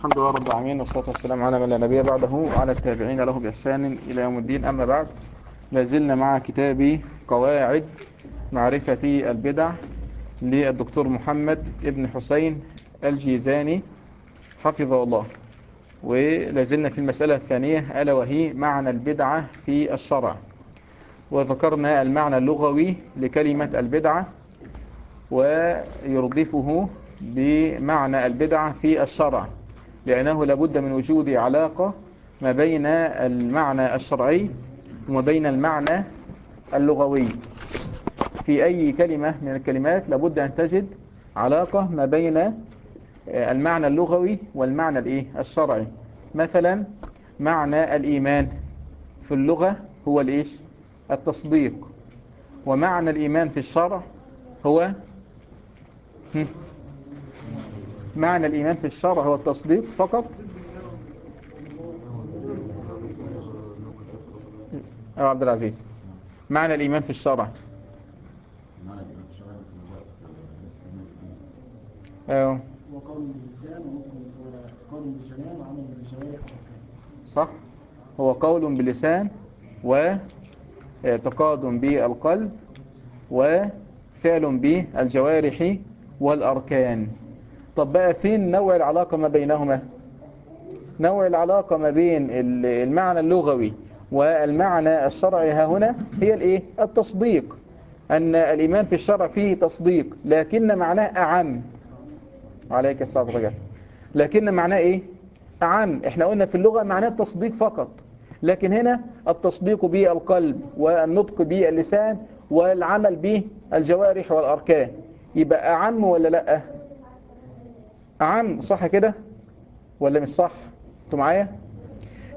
الحمد لله رب العالمين والصلاة والسلام على من لا نبي بعده وعلى التابعين له بإحسان إلى يوم الدين. أما بعد لازلنا مع كتاب قواعد معرفة البدع للدكتور محمد ابن حسين الجيزاني حفظه الله. ولازلنا في المسألة الثانية ألا وهي معنى البدعة في الشرع. وذكرنا المعنى اللغوي لكلمة البدعة ويرضفه بمعنى البدعة في الشرع. لأنه لابد من وجود علاقة ما بين المعنى الشرعي وما بين المعنى اللغوي. في أي كلمة من الكلمات لابد أن تجد علاقة ما بين المعنى اللغوي والمعنى الإيه؟ الشرعي. مثلا معنى الإيمان في اللغة هو الإيش؟ التصديق. ومعنى الإيمان في الشرع هو معنى الإيمان في الشرع هو التصديق فقط. أو عبد العزيز معنى الإيمان في الشرع. أيوه. صح. هو قول باللسان واعتقاد بالقلب وفعل بالجوارح والأركان. طب بقى فين نوع العلاقة ما بينهما؟ نوع العلاقة ما بين المعنى اللغوي والمعنى الشرعي ها هنا هي الإيه؟ التصديق. أن الإيمان في الشرع فيه تصديق لكن معناه أعم. عليك السلام رجال لكن معناه إيه؟ أعم. إحنا قلنا في اللغة معناه التصديق فقط. لكن هنا التصديق بالقلب والنطق باللسان والعمل بالجوارح والأركان. يبقى أعم ولا لأ؟ أعم صح كده؟ ولا مش صح؟ أنتوا معايا؟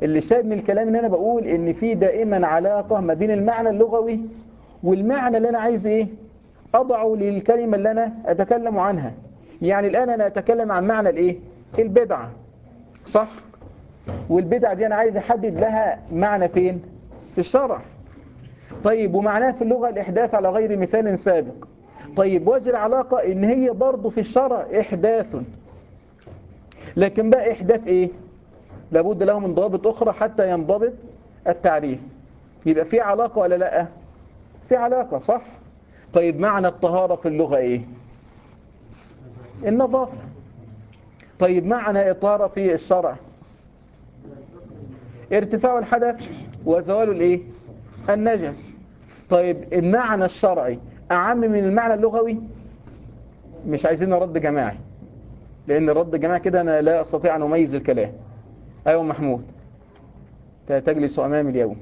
اللي شاهد من الكلام ان أنا بقول إن في دائما علاقة ما بين المعنى اللغوي والمعنى اللي أنا عايز إيه؟ أضعه للكلمة اللي أنا أتكلم عنها. يعني الآن أنا أتكلم عن معنى الإيه؟ البدعة صح؟ والبدعة دي أنا عايز أحدد لها معنى فين؟ في الشرع. طيب ومعناها في اللغة الإحداث على غير مثال سابق. طيب وجه العلاقة إن هي برضو في الشرع احداث. لكن بقى إحداث إيه؟ لابد له من ضوابط أخرى حتى ينضبط التعريف. يبقى في علاقة ولا لأ؟ في علاقة صح؟ طيب معنى الطهارة في اللغة إيه؟ النظافة. طيب معنى الطهارة في الشرع؟ ارتفاع الحدث وزوال الإيه؟ النجس. طيب المعنى الشرعي أعم من المعنى اللغوي؟ مش عايزين رد جماعي. لأن الرد جماعي كده أنا لا أستطيع أن أميز الكلام. أيوه محمود. تجلس أمامي اليوم.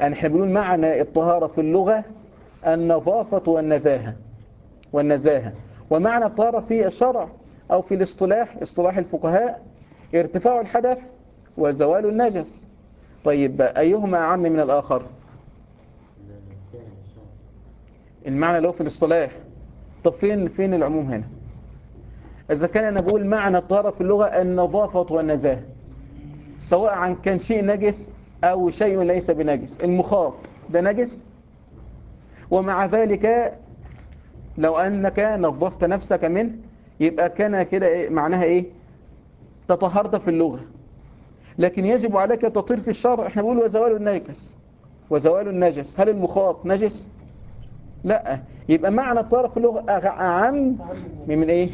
إحنا بنقول معنى الطهارة في اللغة النظافة والنزاهة. والنزاهة. ومعنى الطهارة في الشرع أو في الاصطلاح اصطلاح الفقهاء ارتفاع الحدث وزوال النجس. طيب أيهما اعم من الآخر؟ المعنى هو في الاصطلاح. طب فين فين العموم هنا؟ إذا كان أنا بقول معنى الطهارة في اللغة النظافة والنزاهة سواء عن كان شيء نجس أو شيء ليس بنجس المخاط ده نجس؟ ومع ذلك لو أنك نظفت نفسك منه يبقى كان كده إيه معناها إيه؟ تطهرت في اللغة. لكن يجب عليك تطهير في الشرع. إحنا بنقول وزوال النجس. وزوال النجس. هل المخاط نجس؟ لا. يبقى معنى الطهارة في اللغة أعم من إيه؟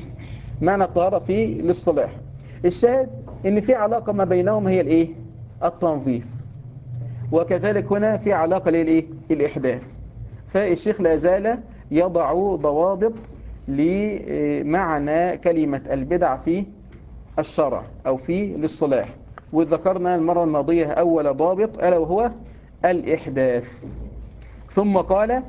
معنى الطهارة في الاصطلاح الشاهد إن في علاقة ما بينهم هي الإيه؟ التنظيف. وكذلك هنا في علاقة للايه الاحداث فالشيخ لا زال يضع ضوابط لمعنى كلمة البدع في الشرع أو في الاصطلاح وذكرنا المرة الماضية أول ضابط ألا وهو الإحداث. ثم قال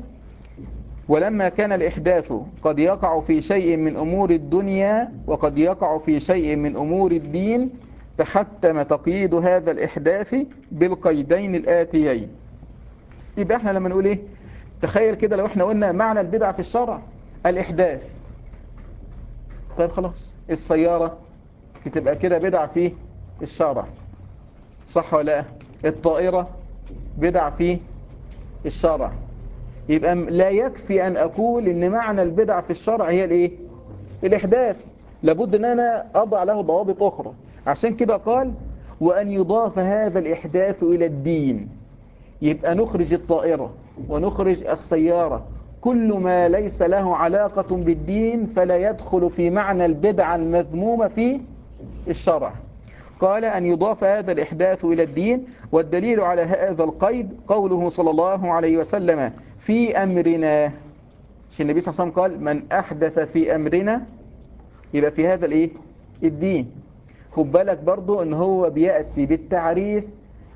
ولما كان الإحداث قد يقع في شيء من أمور الدنيا وقد يقع في شيء من أمور الدين تحتم تقييد هذا الإحداث بالقيدين الآتيين. يبقى إحنا لما نقول إيه؟ تخيل كده لو إحنا قلنا معنى البدعة في الشرع الإحداث. طيب خلاص السيارة تبقى كده بدعة في الشرع. صح ولا لا؟ الطائرة بدعة في الشرع. يبقى لا يكفي أن أقول إن معنى البدع في الشرع هي الإيه؟ الإحداث. لابد إن أنا أضع له ضوابط أخرى. عشان كده قال وأن يضاف هذا الإحداث إلى الدين. يبقى نخرج الطائرة ونخرج السيارة. كل ما ليس له علاقة بالدين فلا يدخل في معنى البدعة المذمومة في الشرع. قال أن يضاف هذا الإحداث إلى الدين. والدليل على هذا القيد قوله صلى الله عليه وسلم في أمرنا عشان النبي صلى الله عليه وسلم قال من أحدث في أمرنا. يبقى في هذا الإيه؟ الدين. خد بالك برضو إن هو بيأتي بالتعريف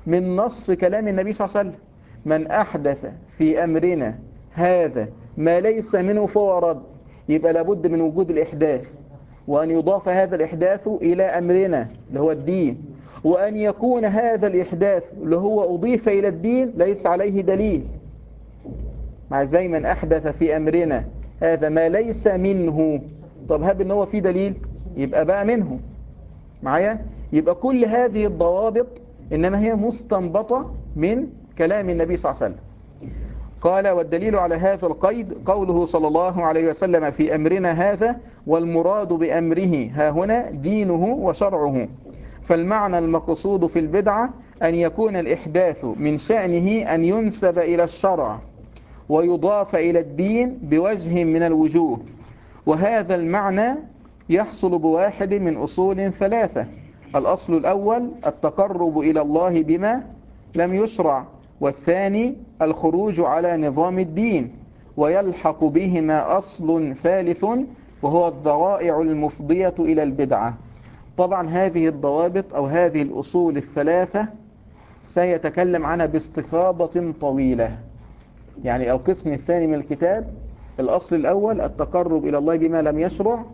من نص كلام النبي صلى الله عليه وسلم. من أحدث في أمرنا هذا ما ليس منه فهو رد. يبقى لابد من وجود الإحداث وأن يضاف هذا الإحداث إلى أمرنا اللي هو الدين. وأن يكون هذا الإحداث اللي هو أضيف إلى الدين ليس عليه دليل. مع زي من أحدث في أمرنا. هذا ما ليس منه. طب هب إن هو في دليل. يبقى بقى منه. معايا؟ يبقى كل هذه الضوابط إنما هي مستنبطة من كلام النبي صلى الله عليه وسلم. قال والدليل على هذا القيد قوله صلى الله عليه وسلم في أمرنا هذا والمراد بأمره ها هنا دينه وشرعه. فالمعنى المقصود في البدعة أن يكون الإحداث من شأنه أن ينسب إلى الشرع. ويضاف إلى الدين بوجه من الوجوه. وهذا المعنى يحصل بواحد من أصول ثلاثة. الأصل الأول التقرب إلى الله بما لم يشرع. والثاني الخروج على نظام الدين. ويلحق بهما أصل ثالث وهو الذرائع المفضية إلى البدعة. طبعا هذه الضوابط أو هذه الأصول الثلاثة سيتكلم عنها باستفاضة طويلة. يعني القسم الثاني من الكتاب الأصل الأول التقرب إلى الله بما لم يشرع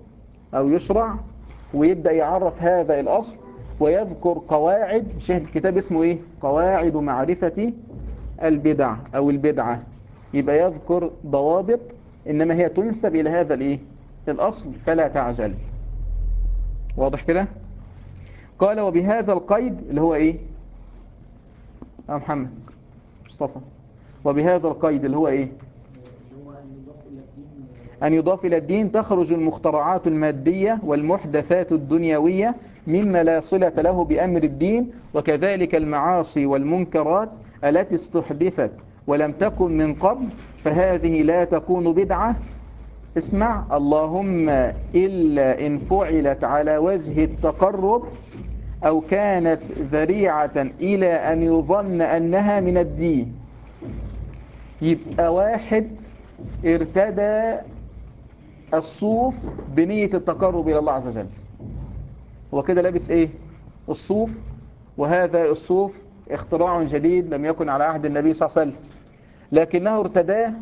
أو يشرع ويبدأ يعرف هذا الأصل ويذكر قواعد شيخ الكتاب اسمه إيه؟ قواعد معرفة البدع أو البدعة. يبقى يذكر ضوابط إنما هي تنسب إلى هذا الإيه؟ الأصل فلا تعجل. واضح كده؟ قال وبهذا القيد اللي هو إيه؟ يا محمد مصطفى. وبهذا القيد اللي هو إيه؟ أن يضاف إلى الدين تخرج المخترعات المادية والمحدثات الدنيوية مما لا صلة له بأمر الدين وكذلك المعاصي والمنكرات التي استحدثت ولم تكن من قبل فهذه لا تكون بدعة. اسمع اللهم إلا إن فعلت على وجه التقرب أو كانت ذريعة إلى أن يظن أنها من الدين. يبقى واحد ارتدى الصوف بنية التقرب إلى الله عز وجل. هو كده لابس إيه؟ الصوف. وهذا الصوف اختراع جديد لم يكن على عهد النبي صلى الله عليه وسلم. لكنه ارتداه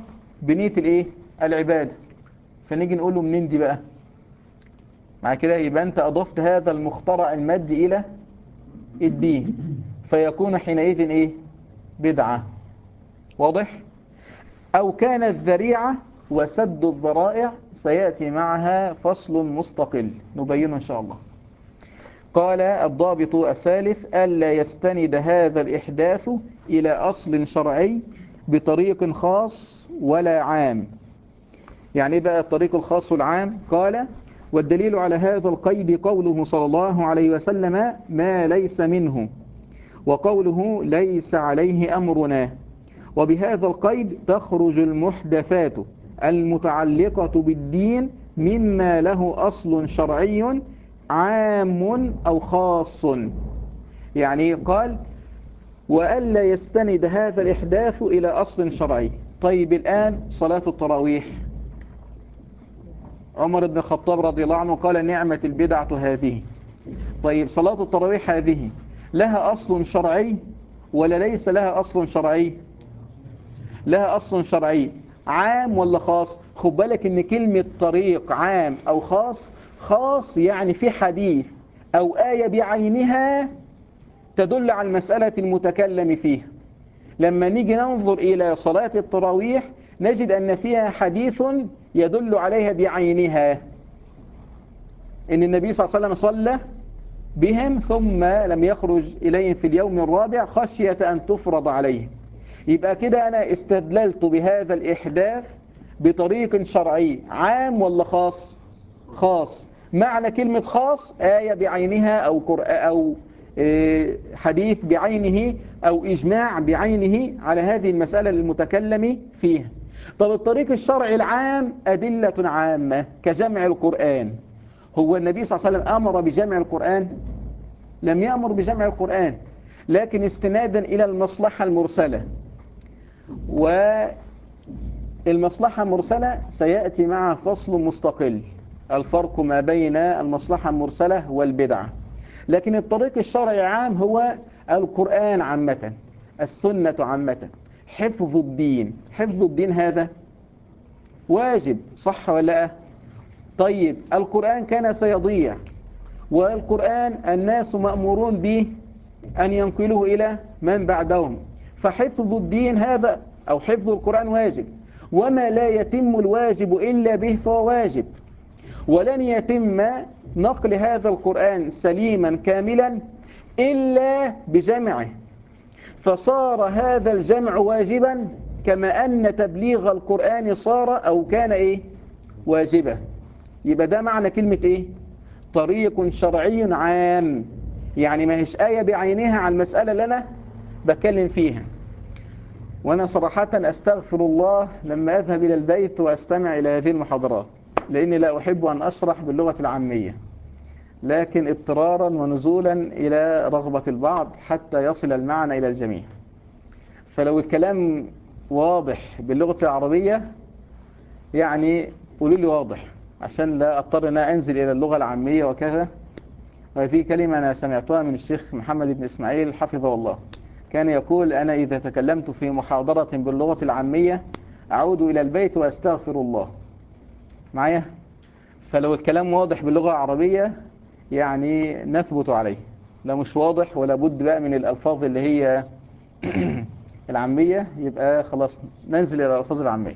بنية الإيه؟ العبادة فنيجي نقول له منين دي بقى؟ مع كده يبقى أنت أضفت هذا المخترع المادي إلى الدين. فيكون حينئذ إيه؟ بدعة. واضح؟ أو كانت ذريعة وسد الذرائع سيأتي معها فصل مستقل. نبينه إن شاء الله. قال الضابط الثالث ألا يستند هذا الإحداث إلى أصل شرعي بطريق خاص ولا عام. يعني بقى الطريق الخاص والعام. قال والدليل على هذا القيد قوله صلى الله عليه وسلم ما ليس منه وقوله ليس عليه أمرنا. وبهذا القيد تخرج المحدثات المتعلقة بالدين مما له أصل شرعي عام أو خاص. يعني قال وألا يستند هذا الإحداث إلى أصل شرعي. طيب الآن صلاة التراويح. عمر بن الخطاب رضي الله عنه قال نعمة البدعة هذه. طيب صلاة التراويح هذه لها أصل شرعي ولا ليس لها أصل شرعي؟ لها أصل شرعي. عام ولا خاص؟ خد بالك إن كلمة طريق عام أو خاص خاص يعني في حديث أو آية بعينها تدل على المسألة المتكلم فيها. لما نيجي ننظر إلى صلاة التراويح نجد أن فيها حديث يدل عليها بعينها. إن النبي صلى الله عليه وسلم صلى بهم ثم لم يخرج إليهم في اليوم الرابع خشية أن تفرض عليهم. يبقى كده أنا استدللت بهذا الإحداث بطريق شرعي. عام ولا خاص؟ خاص. معنى كلمة خاص آية بعينها أو, أو آه، حديث بعينه أو إجماع بعينه على هذه المسألة المتكلم فيها. طب الطريق الشرعي العام أدلة عامة كجمع القرآن. هو النبي صلى الله عليه وسلم أمر بجمع القرآن؟ لم يأمر بجمع القرآن لكن استنادا إلى المصلحة المرسلة. والمصلحة المرسلة سيأتي مع فصل مستقل. الفرق ما بين المصلحة المرسلة والبدعة. لكن الطريق الشرعي عام هو القرآن عامة السنة عامة حفظ الدين. حفظ الدين هذا واجب صح ولا لا؟ طيب القرآن كان سيضيع والقرآن الناس مأمورون به أن ينقلوه إلى من بعدهم. فحفظ الدين هذا أو حفظ القرآن واجب. وما لا يتم الواجب إلا به فهو واجب. ولن يتم نقل هذا القرآن سليما كاملا إلا بجمعه. فصار هذا الجمع واجبا كما أن تبليغ القرآن صار أو كان إيه؟ واجبا. يبقى ده معنى كلمة إيه؟ طريق شرعي عام. يعني ما هيش آية بعينها على المسألة اللي أنا بتكلم فيها. وأنا صراحة أستغفر الله لما أذهب إلى البيت وأستمع إلى هذه المحاضرات لأني لا أحب أن أشرح باللغة العامية لكن اضطرارا ونزولا إلى رغبة البعض حتى يصل المعنى إلى الجميع. فلو الكلام واضح باللغة العربية يعني قولوا لي واضح عشان لا أضطر أن أنزل إلى اللغة العامية وكذا. وفي كلمة أنا سمعتها من الشيخ محمد بن إسماعيل حفظه الله. كان يقول أنا إذا تكلمت في محاضرة باللغة العامية أعود إلى البيت وأستغفر الله. معايا؟ فلو الكلام واضح باللغة العربية يعني نثبت عليه. لو مش واضح ولا بد بقى من الألفاظ اللي هي العامية يبقى خلاص ننزل إلى الألفاظ العامية.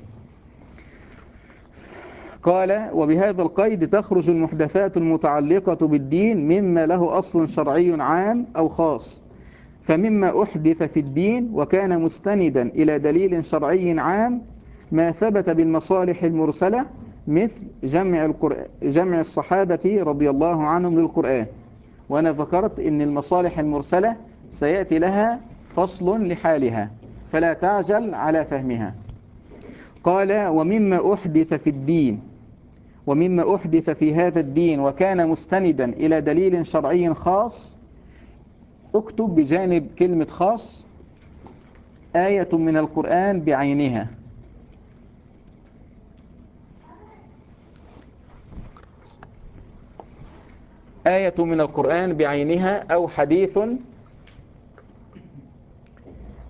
قال وبهذا القيد تخرج المحدثات المتعلقة بالدين مما له أصل شرعي عام أو خاص. فمما أحدث في الدين وكان مستندا إلى دليل شرعي عام ما ثبت بالمصالح المرسلة مثل جمع, القرآن جمع الصحابة رضي الله عنهم للقرآن. وأنا ذكرت أن المصالح المرسلة سيأتي لها فصل لحالها فلا تعجل على فهمها. قال ومما أحدث في الدين ومما أحدث في هذا الدين وكان مستندا إلى دليل شرعي خاص اكتب بجانب كلمة خاص آية من القرآن بعينها. آية من القرآن بعينها أو حديث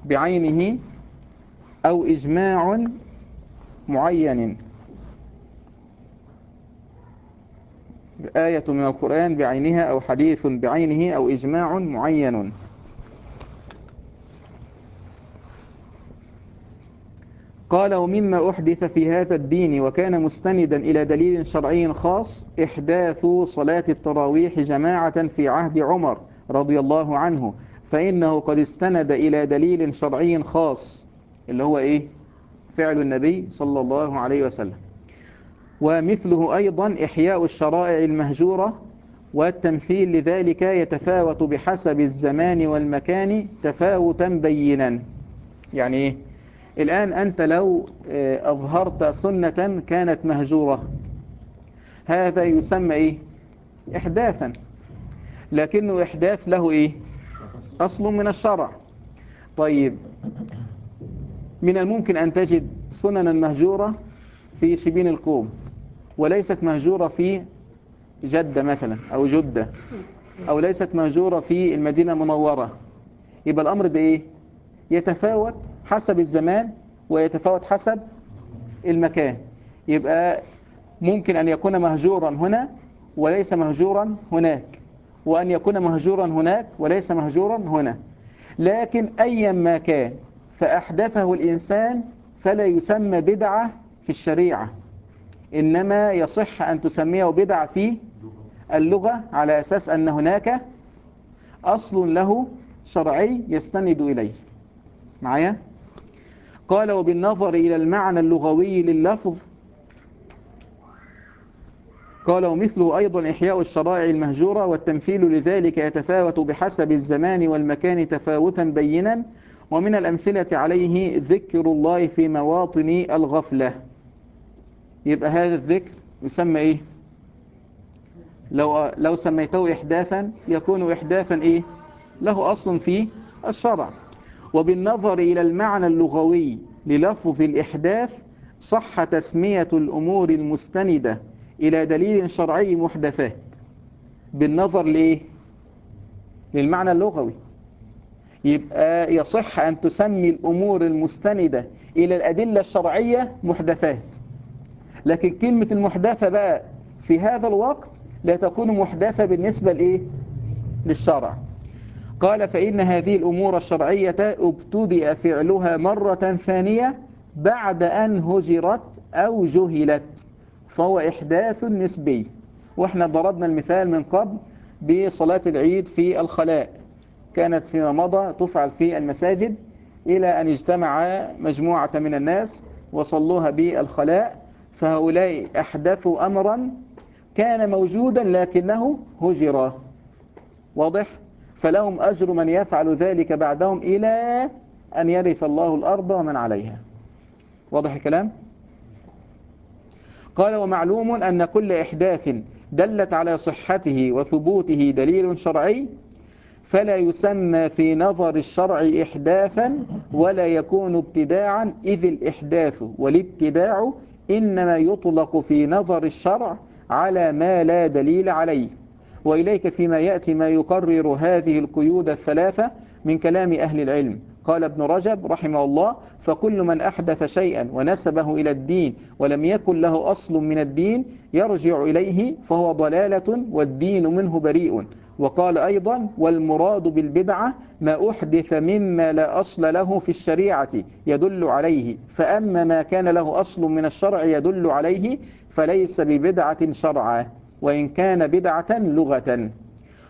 بعينه أو إجماع معين. آية من القرآن بعينها أو حديث بعينه أو إجماع معين. قال ومما أحدث في هذا الدين وكان مستندا إلى دليل شرعي خاص إحداث صلاة التراويح جماعة في عهد عمر رضي الله عنه فإنه قد استند إلى دليل شرعي خاص اللي هو إيه؟ فعل النبي صلى الله عليه وسلم. ومثله أيضا إحياء الشرائع المهجورة والتمثيل لذلك يتفاوت بحسب الزمان والمكان تفاوتا بينا. يعني إيه الآن أنت لو أظهرت سنة كانت مهجورة هذا يسمى إيه؟ إحداثا. لكنه إحداث له إيه؟ أصل من الشرع. طيب من الممكن أن تجد سننا مهجورة في شبين القوم. وليست مهجورة في جدة مثلا أو جدة أو ليست مهجورة في المدينة المنورة. يبقى الأمر ده إيه يتفاوت حسب الزمان ويتفاوت حسب المكان. يبقى ممكن أن يكون مهجورا هنا وليس مهجورا هناك وأن يكون مهجورا هناك وليس مهجورا هنا. لكن أيا ما كان فأحدثه الإنسان فلا يسمى بدعة في الشريعة. إنما يصح أن تسميه بدعة في اللغة على أساس أن هناك أصل له شرعي يستند إليه. معايا؟ قال وبالنظر إلى المعنى اللغوي لللفظ. قال ومثله أيضا إحياء الشرائع المهجورة والتمثيل لذلك يتفاوت بحسب الزمان والمكان تفاوتا بينا. ومن الأمثلة عليه ذكر الله في مواطن الغفلة. يبقى هذا الذكر يسمى إيه؟ لو, لو سميته إحداثا يكون إحداثا إيه؟ له أصل في الشرع. وبالنظر إلى المعنى اللغوي للفظ الإحداث صح تسمية الأمور المستندة إلى دليل شرعي محدثات. بالنظر لإيه؟ للمعنى اللغوي. يبقى يصح أن تسمي الأمور المستندة إلى الأدلة الشرعية محدثات. لكن كلمة المحدثة بقى في هذا الوقت لا تكون محدثة بالنسبة لإيه؟ للشرع. قال فإن هذه الأمور الشرعية ابتدأ فعلها مرة ثانية بعد أن هجرت أو جهلت فهو إحداث نسبي. وإحنا ضربنا المثال من قبل بصلاة العيد في الخلاء. كانت فيما مضى تفعل في المساجد إلى أن اجتمع مجموعة من الناس وصلوها بالخلاء. فهؤلاء أحدثوا أمرا كان موجودا لكنه هجر. واضح؟ فلهم أجر من يفعل ذلك بعدهم إلى أن يرث الله الأرض ومن عليها. واضح الكلام؟ قال ومعلوم أن كل إحداث دلت على صحته وثبوته دليل شرعي فلا يسمى في نظر الشرع إحداثا ولا يكون ابتداعا إذ الإحداث والابتداع إنما يطلق في نظر الشرع على ما لا دليل عليه. وإليك فيما يأتي ما يقرر هذه القيود الثلاثة من كلام أهل العلم. قال ابن رجب رحمه الله فكل من أحدث شيئا ونسبه إلى الدين ولم يكن له أصل من الدين يرجع إليه فهو ضلالة والدين منه بريء. وقال أيضا والمراد بالبدعة ما أحدث مما لا أصل له في الشريعة يدل عليه فأما ما كان له أصل من الشرع يدل عليه فليس ببدعة شرعا وإن كان بدعة لغة.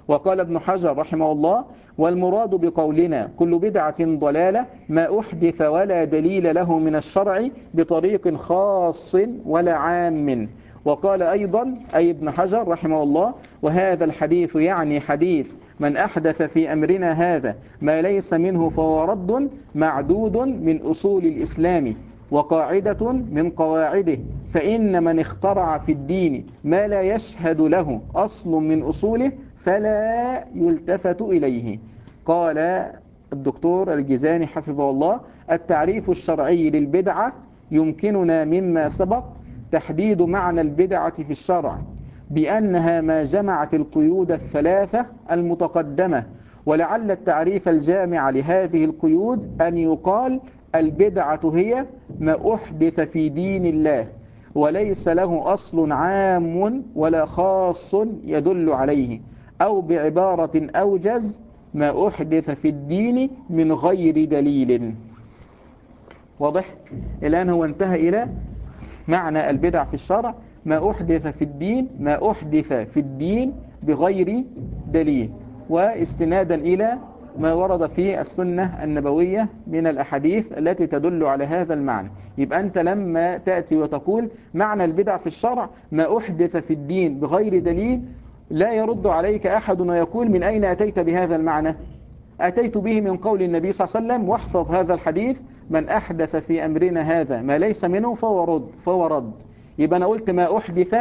وقال ابن حجر رحمه الله والمراد بقولنا كل بدعة ضلالة ما أحدث ولا دليل له من الشرع بطريق خاص ولا عام. وقال أيضا أي ابن حجر رحمه الله وهذا الحديث يعني حديث من أحدث في أمرنا هذا ما ليس منه فهو رد معدود من أصول الإسلام وقاعدة من قواعده فإن من اخترع في الدين ما لا يشهد له أصل من أصوله فلا يلتفت إليه. قال الدكتور الجزاني حفظه الله التعريف الشرعي للبدعة يمكننا مما سبق تحديد معنى البدعة في الشرع. بأنها ما جمعت القيود الثلاثة المتقدمة ولعل التعريف الجامع لهذه القيود أن يقال البدعة هي ما أحدث في دين الله وليس له أصل عام ولا خاص يدل عليه أو بعبارة أوجز ما أحدث في الدين من غير دليل واضح؟ الآن هو انتهى إلى معنى البدع في الشرع ما أحدث في الدين ما أحدث في الدين بغير دليل واستنادا إلى ما ورد في السنة النبوية من الأحاديث التي تدل على هذا المعنى. يبقى أنت لما تأتي وتقول معنى البدع في الشرع ما أحدث في الدين بغير دليل لا يرد عليك أحد ويقول من أين أتيت بهذا المعنى؟ أتيت به من قول النبي صلى الله عليه وسلم واحفظ هذا الحديث من أحدث في أمرنا هذا ما ليس منه فهو رد, فهو رد. يبقى أنا قلت ما أحدث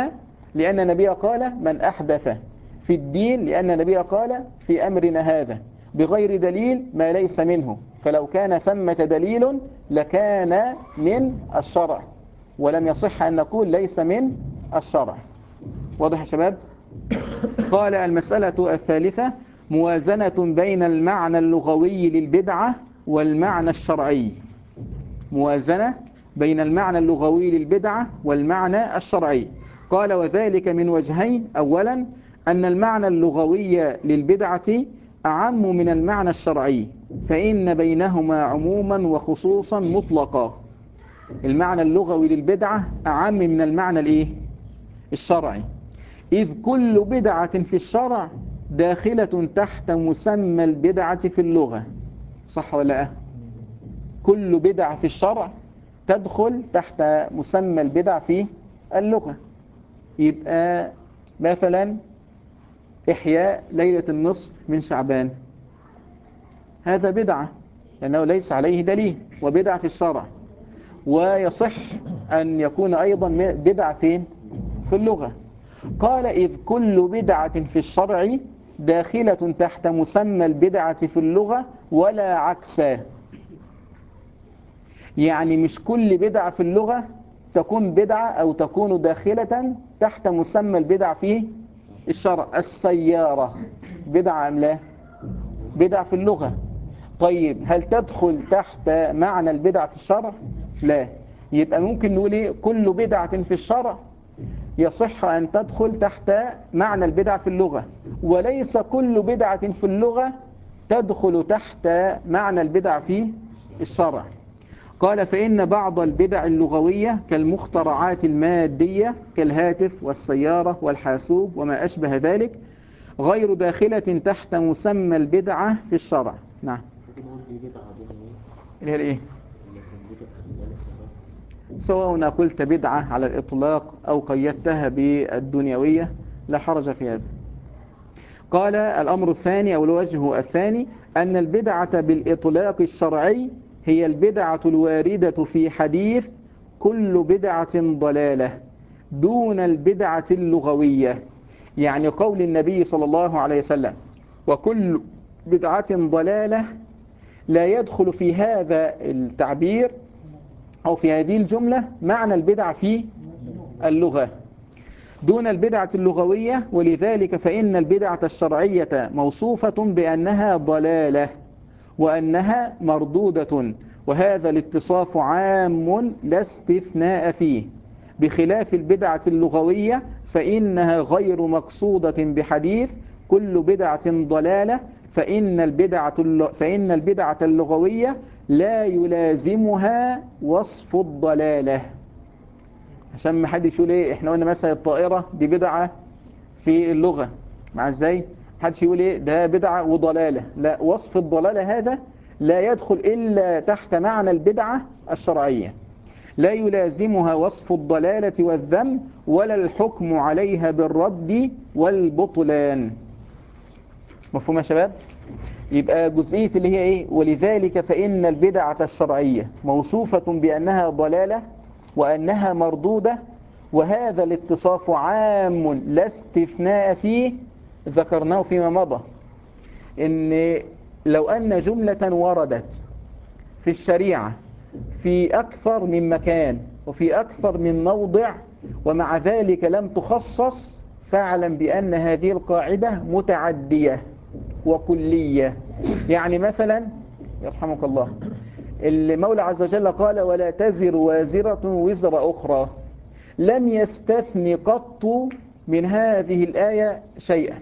لأن النبي قال من أحدث في الدين لأن النبي قال في أمرنا هذا. بغير دليل ما ليس منه. فلو كان ثمة دليل لكان من الشرع. ولم يصح أن نقول ليس من الشرع. واضح يا شباب؟ قال المسألة الثالثة موازنة بين المعنى اللغوي للبدعة والمعنى الشرعي. موازنة بين المعنى اللغوي للبدعة والمعنى الشرعي. قال وذلك من وجهين. أولا أن المعنى اللغوي للبدعة أعم من المعنى الشرعي فإن بينهما عموما وخصوصا مطلقا. المعنى اللغوي للبدعة أعم من المعنى الإيه؟ الشرعي. إذ كل بدعة في الشرع داخلة تحت مسمى البدعة في اللغة. صح ولا لا؟ كل بدعة في الشرع تدخل تحت مسمى البدع في اللغة. يبقى مثلا إحياء ليلة النصف من شعبان. هذا بدعة لأنه ليس عليه دليل وبدعة في الشرع. ويصح أن يكون أيضا بدعة فين في اللغة. قال إذ كل بدعة في الشرع داخلة تحت مسمى البدعة في اللغة ولا عكسا يعني مش كل بدعة في اللغة تكون بدعة أو تكون داخلة تحت مسمى البدع في الشرع. السيارة بدعة أم لا؟ بدعة في اللغة. طيب هل تدخل تحت معنى البدع في الشرع؟ لا. يبقى ممكن نقول إيه؟ كل بدعة في الشرع يصح أن تدخل تحت معنى البدع في اللغة. وليس كل بدعة في اللغة تدخل تحت معنى البدع في الشرع. قال فإن بعض البدع اللغوية كالمخترعات المادية كالهاتف والسيارة والحاسوب وما أشبه ذلك غير داخلة تحت مسمى البدعة في الشرع. نعم. اللي هي الإيه؟ سواء قلت بدعة على الإطلاق أو قيدتها بالدنيوية لا حرج في هذا. قال الأمر الثاني أو الوجه الثاني أن البدعة بالإطلاق الشرعي هي البدعة الواردة في حديث كل بدعة ضلالة دون البدعة اللغوية. يعني قول النبي صلى الله عليه وسلم وكل بدعة ضلالة لا يدخل في هذا التعبير أو في هذه الجملة معنى البدع في اللغة. دون البدعة اللغوية ولذلك فإن البدعة الشرعية موصوفة بأنها ضلالة. وأنها مردودة وهذا الاتصاف عام لا استثناء فيه. بخلاف البدعة اللغوية فإنها غير مقصودة بحديث كل بدعة ضلالة فإن البدعة, فإن البدعة اللغوية لا يلازمها وصف الضلالة. عشان ما حد يقول إيه إحنا قلنا مثلا الطائرة دي بدعة في اللغة. مع إزاي؟ حدش يقول إيه؟ ده بدعة وضلالة. لا وصف الضلالة هذا لا يدخل إلا تحت معنى البدعة الشرعية. لا يلازمها وصف الضلالة والذم ولا الحكم عليها بالرد والبطلان. مفهوم يا شباب؟ يبقى جزئية اللي هي إيه؟ ولذلك فإن البدعة الشرعية موصوفة بأنها ضلالة وأنها مردودة وهذا الاتصاف عام لا استثناء فيه ذكرناه فيما مضى إن لو أن جملة وردت في الشريعة في أكثر من مكان وفي أكثر من موضع ومع ذلك لم تخصص فاعلم بأن هذه القاعدة متعدية وكلية. يعني مثلا يرحمك الله المولى عز وجل قال ولا تزر وازرة وزر أخرى لم يستثن قط من هذه الآية شيئا.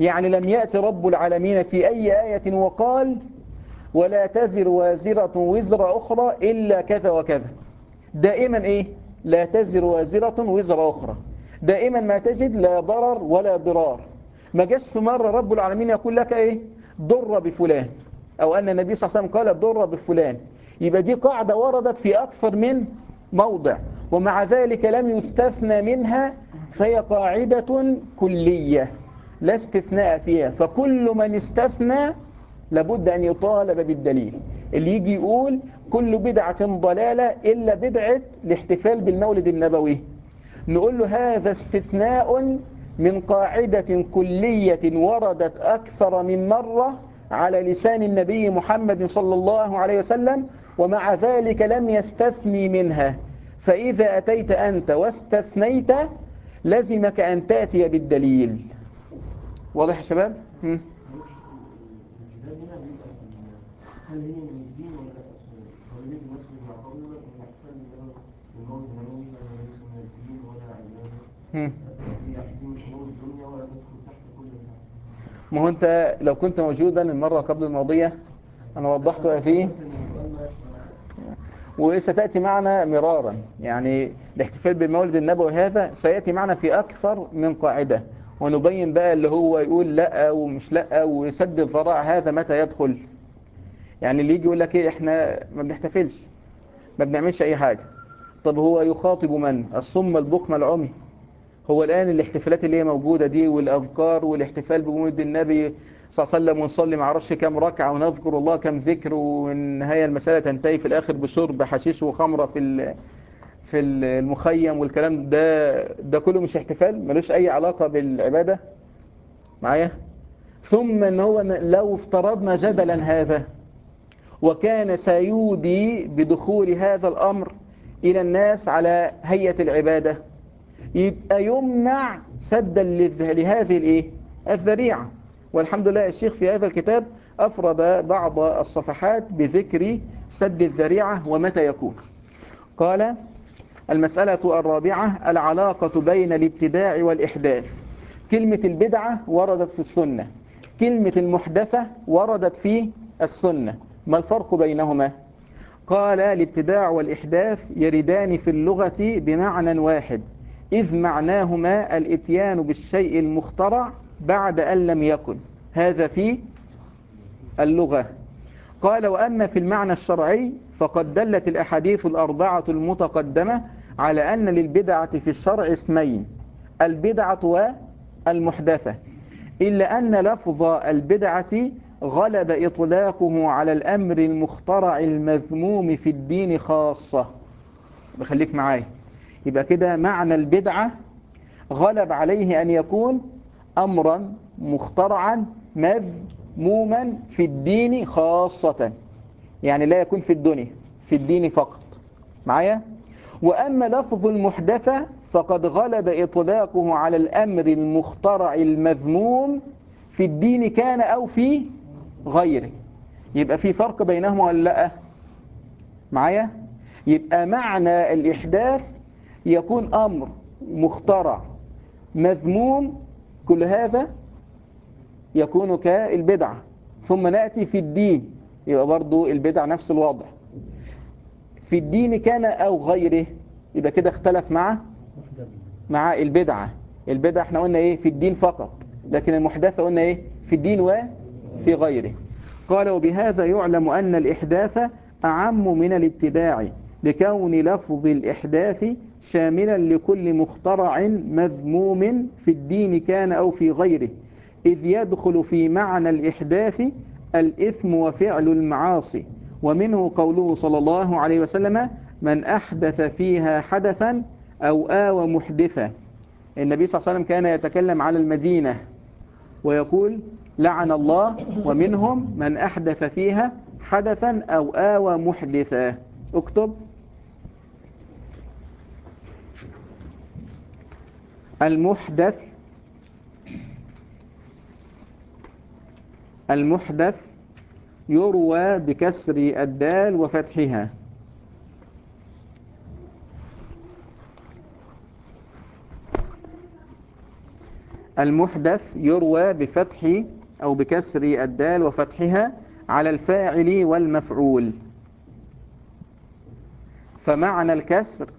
يعني لم يأتي رب العالمين في أي آية وقال ولا تزر وازرة وزر أخرى إلا كذا وكذا. دائما إيه؟ لا تزر وازرة وزر أخرى. دائما ما تجد لا ضرر ولا ضرار. ما جاش في مرة رب العالمين يقول لك إيه؟ ضر بفلان. أو أن النبي صلى الله عليه وسلم قال ضر بفلان. يبقى دي قاعدة وردت في أكثر من موضع. ومع ذلك لم يستثنى منها فهي قاعدة كلية. لا استثناء فيها فكل من استثنى لابد أن يطالب بالدليل. اللي يجي يقول كل بدعة ضلالة إلا بدعة الاحتفال بالمولد النبوي. نقول له هذا استثناء من قاعدة كلية وردت أكثر من مرة على لسان النبي محمد صلى الله عليه وسلم ومع ذلك لم يستثني منها. فإذا أتيت أنت واستثنيت لزمك أن تأتي بالدليل. واضح يا شباب؟ ما هو أنت لو كنت موجودا المرة قبل الماضية أنا وضحتها فيه. وستأتي معنا مرارا. يعني الاحتفال بالمولد النبوي هذا سيأتي معنا في أكثر من قاعدة. ونبين بقى اللي هو يقول لأ ومش لأ ويسد الذراع هذا متى يدخل؟ يعني اللي يجي يقول لك إيه إحنا ما بنحتفلش ما بنعملش أي حاجة. طب هو يخاطب من؟ الصم البكم العمي. هو الآن الاحتفالات اللي هي موجودة دي والأذكار والاحتفال بمولد النبي صلى الله عليه وسلم ونصلي مع رش كام ركعة ونذكر الله كم ذكر والنهاية المسألة تنتهي في الآخر بشرب حشيش وخمرة في في المخيم والكلام ده ده كله مش احتفال ملوش أي علاقة بالعبادة؟ معايا؟ ثم إن هو لو افترضنا جدلا هذا وكان سيودي بدخول هذا الأمر إلى الناس على هيئة العبادة يبقى يمنع سدا لهذه الإيه؟ الذريعة. والحمد لله الشيخ في هذا الكتاب أفرد بعض الصفحات بذكر سد الذريعة ومتى يكون. قال المسألة الرابعة العلاقة بين الابتداع والإحداث. كلمة البدعة وردت في السنة. كلمة المحدثة وردت في السنة. ما الفرق بينهما؟ قال الابتداع والإحداث يردان في اللغة بمعنى واحد إذ معناهما الإتيان بالشيء المخترع بعد أن لم يكن. هذا في اللغة. قال وأما في المعنى الشرعي فقد دلت الأحاديث الأربعة المتقدمة على أن للبدعة في الشرع اسمين البدعة والمحدثة. إلا أن لفظ البدعة غلب إطلاقه على الأمر المخترع المذموم في الدين خاصة. بخليك معايا. يبقى كده معنى البدعة غلب عليه أن يكون أمرا مخترعا مذموما في الدين خاصة. يعني لا يكون في الدنيا في الدين فقط. معايا؟ وأما لفظ المحدثة فقد غلب إطلاقه على الأمر المخترع المذموم في الدين كان أو في غيره. يبقى في فرق بينهما ولا لأ؟ معايا؟ يبقى معنى الإحداث يكون أمر مخترع مذموم كل هذا يكون كالبدعة. ثم نأتي في الدين يبقى برضو البدع نفس الوضع. في الدين كان أو غيره. يبقى كده اختلف مع مع البدعة. البدعة إحنا قلنا إيه؟ في الدين فقط. لكن المحدثة قلنا إيه؟ في الدين وفي غيره. قال وبهذا يعلم أن الإحداث أعم من الابتداع لكون لفظ الإحداث شاملا لكل مخترع مذموم في الدين كان أو في غيره. إذ يدخل في معنى الإحداث الإثم وفعل المعاصي. ومنه قوله صلى الله عليه وسلم من أحدث فيها حدثا أو آوى محدثا النبي صلى الله عليه وسلم كان يتكلم على المدينة ويقول لعن الله ومنهم من أحدث فيها حدثا أو آوى محدثا اكتب. المحدث. المحدث. يروى بكسر الدال وفتحها. المحدث يروى بفتح أو بكسر الدال وفتحها على الفاعل والمفعول. فمعنى الكسر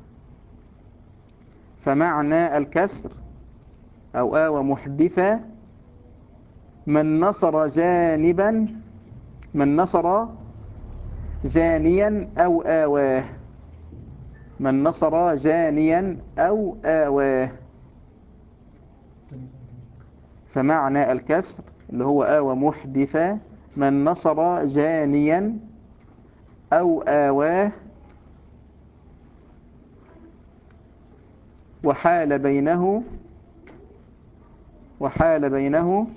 فمعنى الكسر أو آوى محدثا من نصر جانبا من نصر جانيا أو آواه. من نصر جانيا أو آواه. فمعنى الكسر اللي هو آوى محدثا من نصر جانيا أو آواه. وحال بينه. وحال بينه.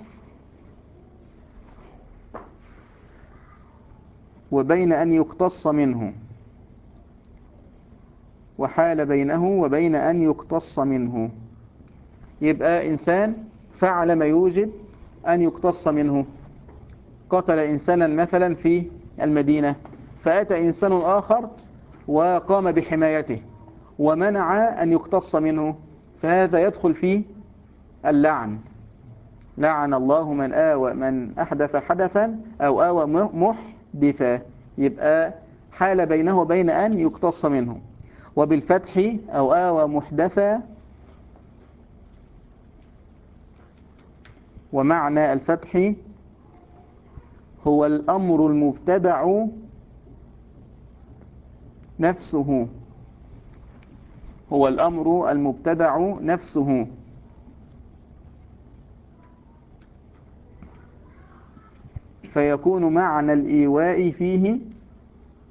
وبين أن يقتص منه. وحال بينه وبين أن يقتص منه. يبقى إنسان فعل ما يوجب أن يقتص منه. قتل إنسانا مثلا في المدينة. فأتى إنسان آخر وقام بحمايته. ومنع أن يقتص منه. فهذا يدخل في اللعن. لعن الله من آوى من أحدث حدثا أو آوى محدثا يبقى حال بينه وبين أن يقتص منه. وبالفتح أو آوى محدثا ومعنى الفتح هو الأمر المبتدع نفسه. هو الأمر المبتدع نفسه. فيكون معنى الإيواء فيه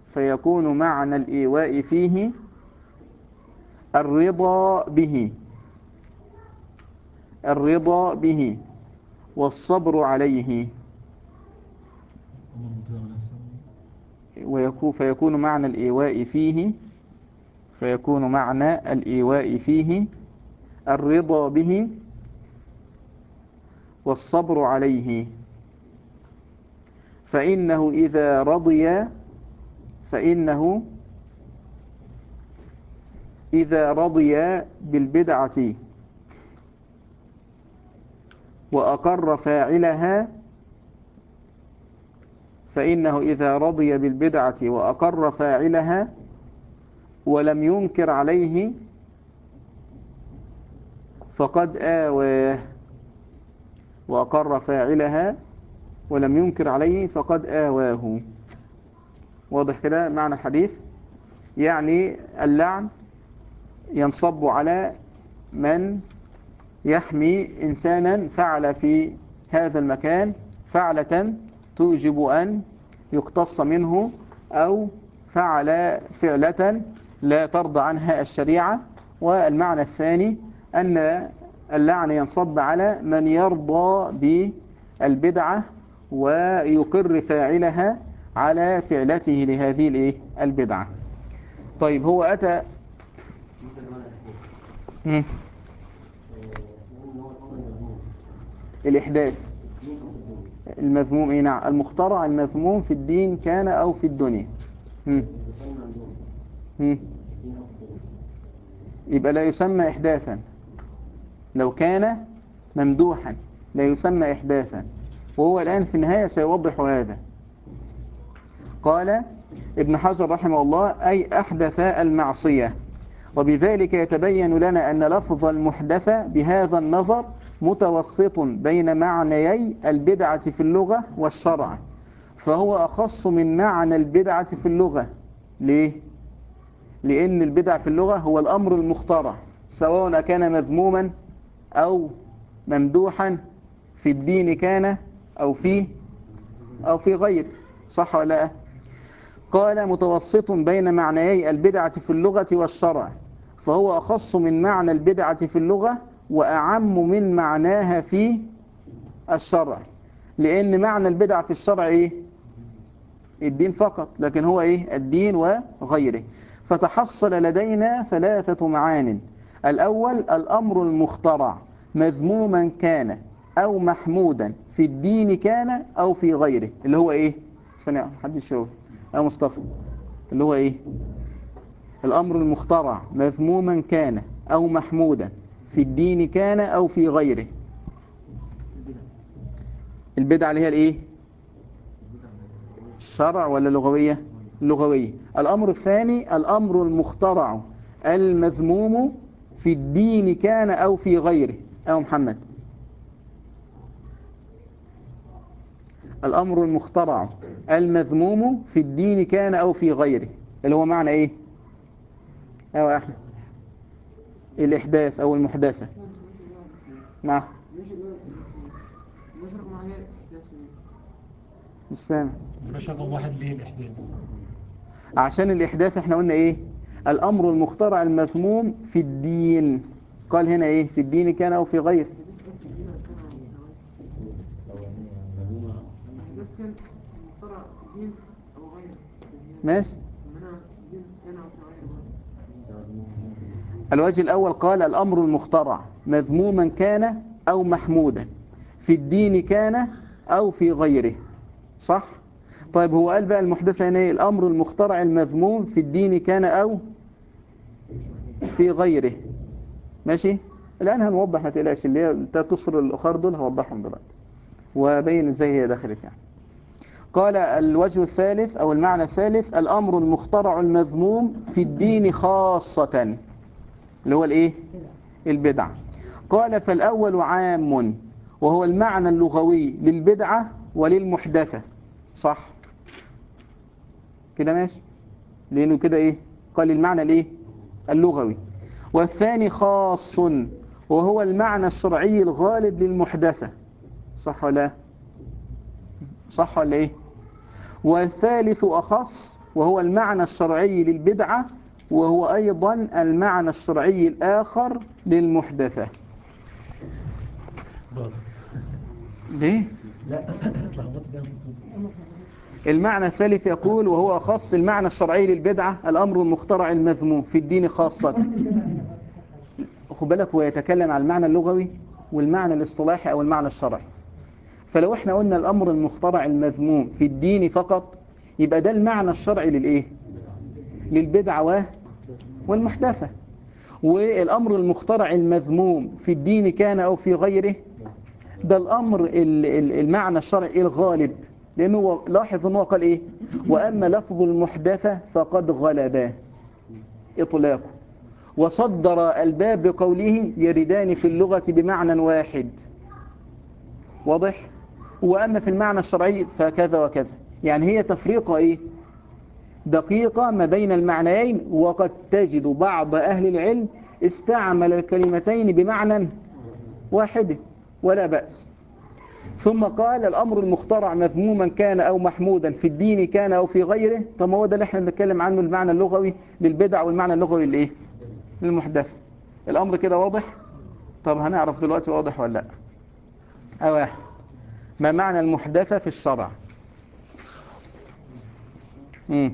فيكون معنى الإيواء فيه الرضا به. الرضا به والصبر عليه. ويكون فيكون معنى الإيواء فيه فيكون معنى الإيواء فيه الرضا به والصبر عليه. فإنه إذا رضي فإنه إذا رضي بالبدعة وأقر فاعلها فإنه إذا رضي بالبدعة وأقر فاعلها ولم ينكر عليه فقد آواه وأقر فاعلها ولم ينكر عليه فقد آواه. واضح كده معنى الحديث؟ يعني اللعن ينصب على من يحمي إنسانا فعل في هذا المكان فعلة توجب أن يقتص منه أو فعل فعلة لا ترضى عنها الشريعة. والمعنى الثاني أن اللعن ينصب على من يرضى بالبدعة ويقر فاعلها على فعلته لهذه الإيه البدعة طيب هو أتى. الإحداث المذموم اي نعم المخترع المذموم في الدين كان أو في الدنيا مم. مم. يبقى لا يسمى إحداثا لو كان ممدوحا لا يسمى إحداثا وهو الآن في النهاية سيوضح هذا. قال ابن حجر رحمه الله أي أحدث المعصية. وبذلك يتبين لنا أن لفظ المحدث بهذا النظر متوسط بين معنيي البدعة في اللغة والشرع. فهو أخص من معنى البدعة في اللغة. ليه؟ لأن البدع في اللغة هو الأمر المخترع سواء كان مذموما أو ممدوحا في الدين كان أو في أو في غير. صح ولا لا؟ قال متوسط بين معنيي البدعة في اللغة والشرع فهو أخص من معنى البدعة في اللغة وأعم من معناها في الشرع. لأن معنى البدعة في الشرع إيه؟ الدين فقط لكن هو إيه؟ الدين وغيره. فتحصل لدينا ثلاثة معان. الأول الأمر المخترع مذموما كان. أو محمودا في الدين كان أو في غيره اللي هو إيه؟ سنة حد يشوف يا مصطفى اللي هو إيه؟ الأمر المخترع مذموما كان أو محمودا في الدين كان أو في غيره البدعة اللي هي الإيه؟ الشرع ولا لغوية؟ لغوية الأمر الثاني الأمر المخترع المذموم في الدين كان أو في غيره أو محمد الأمر المخترع المذموم في الدين كان أو في غيره اللي هو معنى إيه؟ يا أحمد الإحداث أو المحدثة. نعم. مش سامع واحد ليه الإحداث؟ عشان الإحداث إحنا قلنا إيه؟ الأمر المخترع المذموم في الدين. قال هنا إيه؟ في الدين كان أو في غيره بس كان مخترع دين أو غيره ماشي. الوجه الأول قال الأمر المخترع مذموما كان أو محمودا في الدين كان أو في غيره. صح؟ طيب هو قال بقى المحدثة هنا إيه؟ الأمر المخترع المذموم في الدين كان أو في غيره. ماشي؟ الآن هنوضح ما تقلقش اللي هي تصر الأخر دول هوضحهم دلوقتي. وبين إزاي هي دخلت يعني. قال الوجه الثالث أو المعنى الثالث الأمر المخترع المذموم في الدين خاصة اللي هو الإيه؟ البدعة قال فالأول عام وهو المعنى اللغوي للبدعة وللمحدثة. صح؟ كده ماشي؟ لأنه كده إيه؟ قال المعنى الإيه؟ اللغوي. والثاني خاص وهو المعنى الشرعي الغالب للمحدثة. صح ولا؟ لا؟ صح ولا إيه؟ والثالث أخص وهو المعنى الشرعي للبدعة وهو أيضا المعنى الشرعي الآخر للمحدثة. ليه؟ لا المعنى الثالث يقول وهو خاص المعنى الشرعي للبدعة الأمر المخترع المذموم في الدين خاصة. خد بالك هو يتكلم عن المعنى اللغوي والمعنى الاصطلاحي أو المعنى الشرعي. فلو إحنا قلنا الأمر المخترع المذموم في الدين فقط يبقى ده المعنى الشرعي للإيه؟ للبدعة والمحدثة. والأمر المخترع المذموم في الدين كان أو في غيره ده الأمر ال- ال- المعنى الشرعي الغالب. لأنه هو- لاحظ أنه قال إيه؟ وأما لفظ المحدثة فقد غلبا إطلاقه. وصدر الباب بقوله يردان في اللغة بمعنى واحد. واضح؟ وأما في المعنى الشرعي فكذا وكذا. يعني هي تفريقة إيه؟ دقيقة ما بين المعنيين وقد تجد بعض أهل العلم استعمل الكلمتين بمعنى واحد ولا بأس. ثم قال الأمر المخترع مذموما كان أو محمودا في الدين كان أو في غيره. طب هو ده اللي إحنا بنتكلم عنه المعنى اللغوي للبدع والمعنى اللغوي للإيه للمحدث. الأمر كده واضح؟ طب هنعرف دلوقتي واضح ولا لأ؟ أو واحد ما معنى المحدثة في الشرع؟ مم.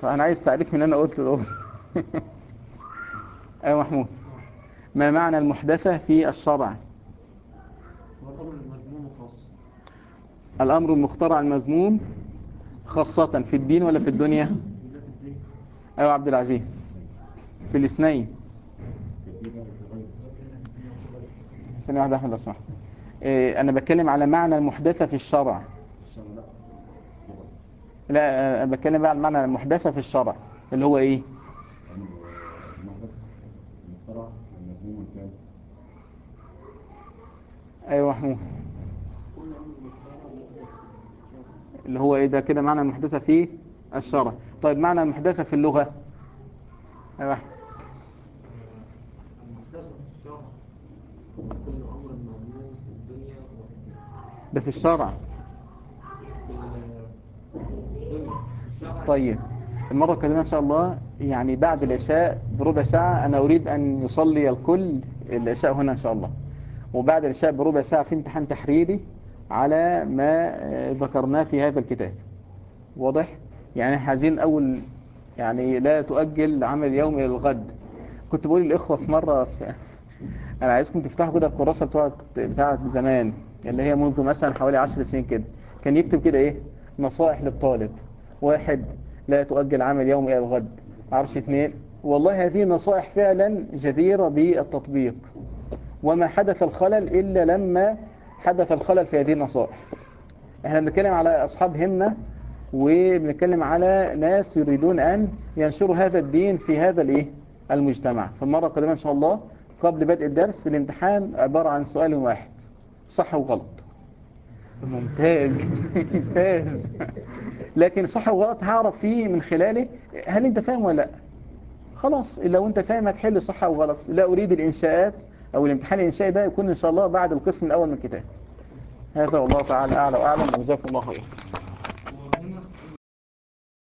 فأنا عايز تعريف من أنا قلته الأول أيوة محمود. ما معنى المحدثة في الشرع؟ الأمر المخترع المذموم خاصة في الدين ولا في الدنيا؟ أيوة عبد العزيز. في الاثنين. ثانية واحدة أحمد لو سمحت. إيه، أنا بتكلم على معنى المحدثة في الشرع. لا أنا بتكلم بقى على معنى المحدثة في الشرع اللي هو إيه؟ أيوة محمود اللي هو إيه ده؟ كده معنى المحدثة في الشرع. طيب معنى المحدثة في اللغة. أيوة أحمد. المحدث في الشرع كل أمر مذموم في الدنيا وفي الدين ده في الشرع. طيب المرة القادمة إن شاء الله يعني بعد العشاء بربع ساعة أنا أريد أن يصلي الكل العشاء هنا إن شاء الله. وبعد العشاء بربع ساعة في امتحان تحريري على ما آه، ذكرناه في هذا الكتاب. واضح؟ يعني عايزين أول يعني لا تؤجل عمل يوم إلى الغد. كنت بقول للإخوة في مرة في أنا عايزكم تفتحوا كده الكراسة بتاعت بتاعت زمان. اللي هي منذ مثلا حوالي عشر سنين كده. كان يكتب كده إيه؟ نصائح للطالب. واحد لا تؤجل عمل يوم إلى الغد. عرش اثنين والله هذه نصائح فعلا جديرة بالتطبيق. وما حدث الخلل إلا لما حدث الخلل في هذه النصائح. إحنا بنتكلم على أصحاب همة وبنتكلم على ناس يريدون أن ينشروا هذا الدين في هذا الإيه؟ المجتمع. فالمرة القادمة إن شاء الله قبل بدء الدرس الامتحان عبارة عن سؤال واحد. صح وغلط. ممتاز ممتاز. لكن صح وغلط هعرف فيه من خلاله هل أنت فاهم ولا لأ؟ خلاص لو أنت فاهم هتحل صح أو غلط. لا أريد الإنشاءات أو الامتحان الإنشائي ده يكون إن شاء الله بعد القسم الأول من الكتاب. هذا والله تعالى أعلى وأعلم. وجزاكم الله خير.